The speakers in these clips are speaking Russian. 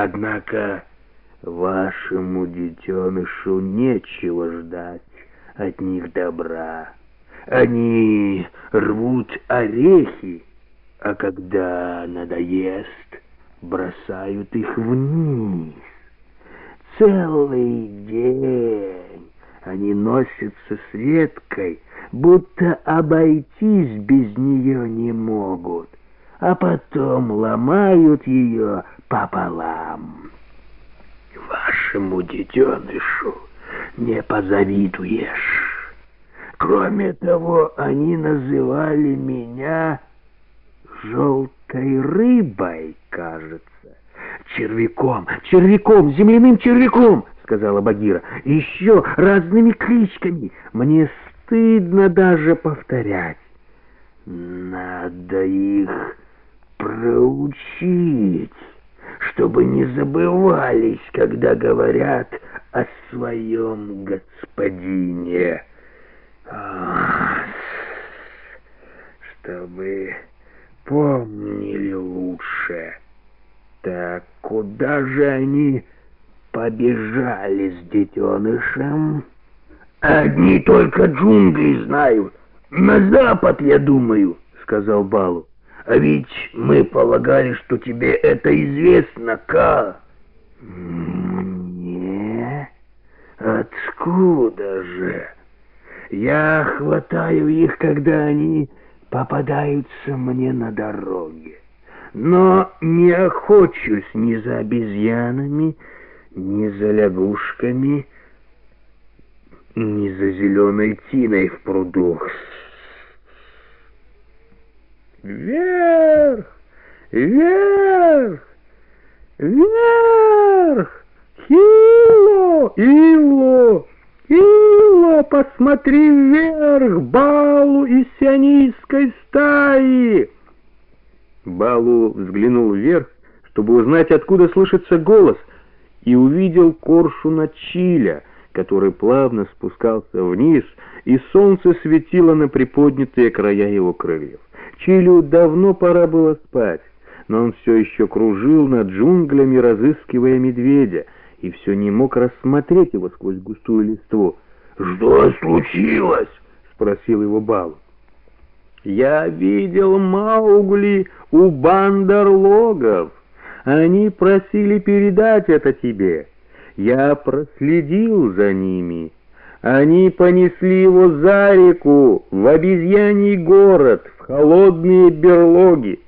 Однако вашему детенышу нечего ждать от них добра. Они рвут орехи, а когда надоест, бросают их вниз. Целый день они носятся с веткой, будто обойтись без нее не могут, а потом ломают ее пополам. Вашему детенышу не позавидуешь. Кроме того, они называли меня желтой рыбой, кажется. Червяком, червяком, земляным червяком, сказала Багира. Еще разными кличками. Мне стыдно даже повторять. Надо их проучить, чтобы не забывались, когда говорят о своем господине. чтобы помнили лучше. Так куда же они побежали с детенышем? Одни только джунгли знают. На запад, я думаю, сказал Балу. А ведь мы полагали, что тебе это известно, Ка. Не, откуда же? Я хватаю их, когда они попадаются мне на дороге. Но не охочусь ни за обезьянами, ни за лягушками, ни за зеленой тиной в пруду. Вверх! Вверх! Вверх! Хило! Ило! Ило, посмотри вверх, Балу из сионистской стаи!» Балу взглянул вверх, чтобы узнать, откуда слышится голос, и увидел коршуна Чиля, который плавно спускался вниз, и солнце светило на приподнятые края его крыльев. Чилю давно пора было спать, но он все еще кружил над джунглями, разыскивая медведя, и все не мог рассмотреть его сквозь густую листву. «Что случилось?» — спросил его Балу. «Я видел Маугли у бандерлогов. Они просили передать это тебе. Я проследил за ними. Они понесли его за реку, в обезьяний город, в холодные берлоги.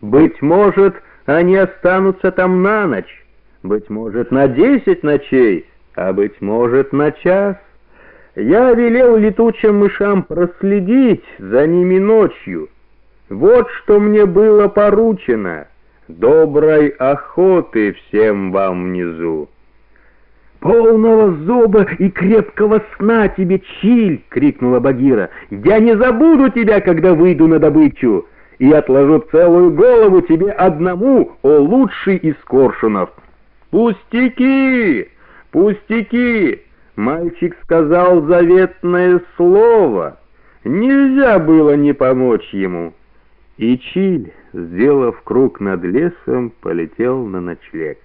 Быть может, они останутся там на ночь, быть может, на десять ночей, а быть может, на час. Я велел летучим мышам проследить за ними ночью. Вот что мне было поручено. Доброй охоты всем вам внизу. «Полного зуба и крепкого сна тебе, Чиль!» — крикнула Багира. «Я не забуду тебя, когда выйду на добычу, и отложу целую голову тебе одному, о лучший из коршунов!» «Пустяки! Пустяки!» Мальчик сказал заветное слово. Нельзя было не помочь ему. И Чиль, сделав круг над лесом, полетел на ночлег.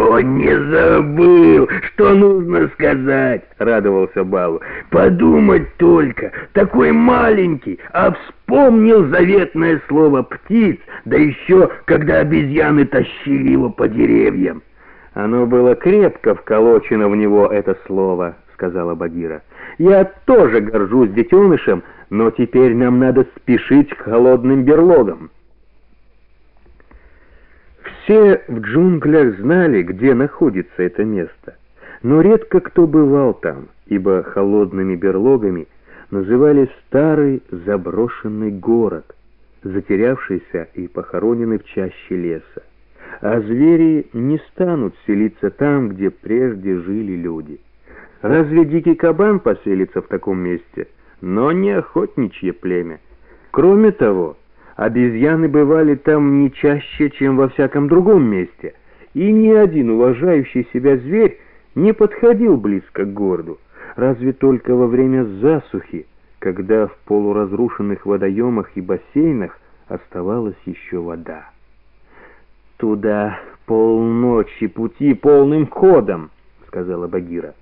«Он не забыл, что нужно сказать!» — радовался Балу. «Подумать только, такой маленький, а вспомнил заветное слово птиц, да еще, когда обезьяны тащили его по деревьям!» «Оно было крепко вколочено в него, это слово», — сказала Багира. «Я тоже горжусь детенышем, но теперь нам надо спешить к холодным берлогам». Все в джунглях знали, где находится это место, но редко кто бывал там, ибо холодными берлогами называли старый заброшенный город, затерявшийся и похороненный в чаще леса а звери не станут селиться там, где прежде жили люди. Разве дикий кабан поселится в таком месте? Но не охотничье племя. Кроме того, обезьяны бывали там не чаще, чем во всяком другом месте, и ни один уважающий себя зверь не подходил близко к городу, разве только во время засухи, когда в полуразрушенных водоемах и бассейнах оставалась еще вода. Туда полночи пути полным ходом», — сказала Багира.